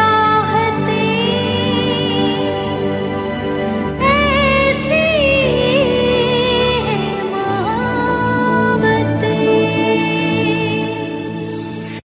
love.